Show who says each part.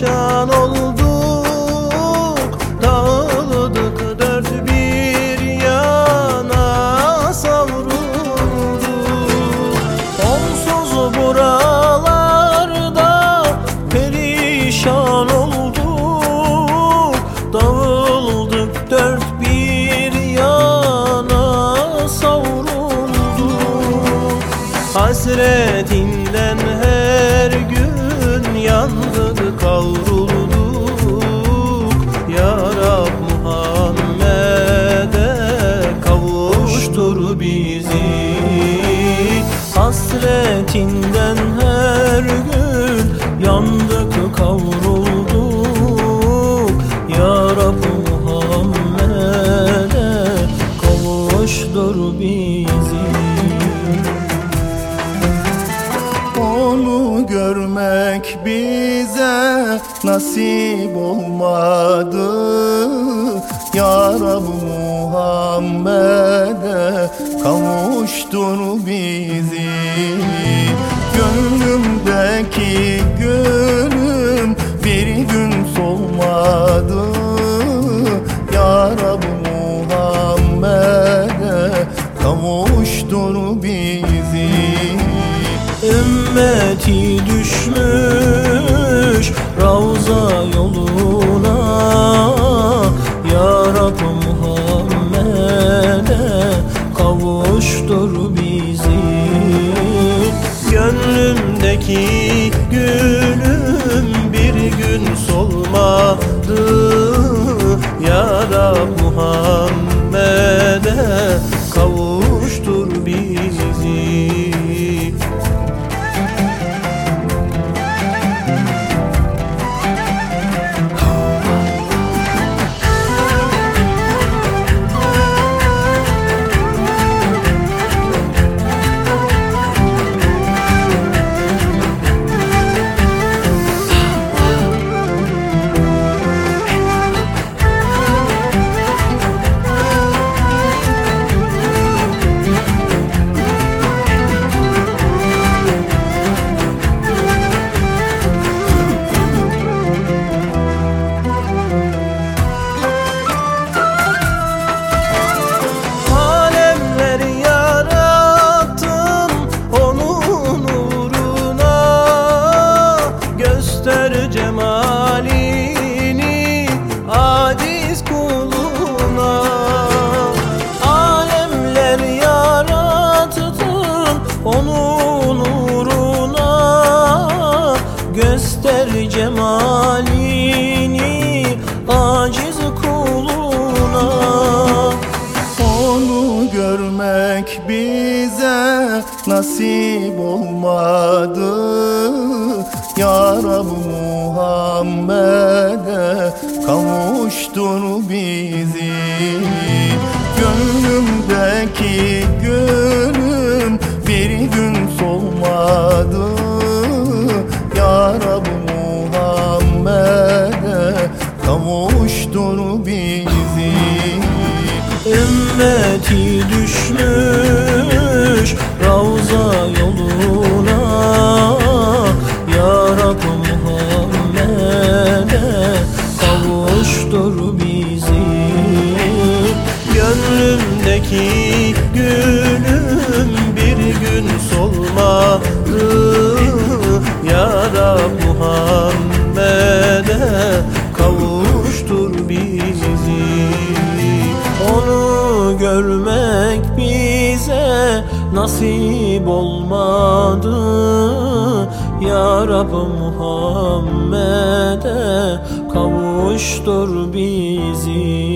Speaker 1: perişan ol bizi. Hasretinden her gün yandık kavrulduk. Ya Rab Muhammed'e kavuştur bizi.
Speaker 2: Onu görmek bize nasip olmadı. Ya Rab Muhammed'e kavuştur bizi. Gönlümdeki gönlüm bir gün solmadı. Ya Rab Muhammed'e kavuştur bizi.
Speaker 1: Ümmeti düşmüş Ravza yoluna kavuştur bizi. Gönlümdeki gülüm bir gün solmadı
Speaker 2: nasip olmadı. Ya Rab Muhammed'e kavuştur bizi. Gönlümdeki gönlüm bir gün solmadı. Ya Rab Muhammed'e kavuştur bizi.
Speaker 1: Ümmeti düşmüş Ravza yoluna. Ya Rab Muhammed'e kavuştur bizi. Gönlümdeki nasip olmadı. Ya Rab Muhammed'e kavuştur bizi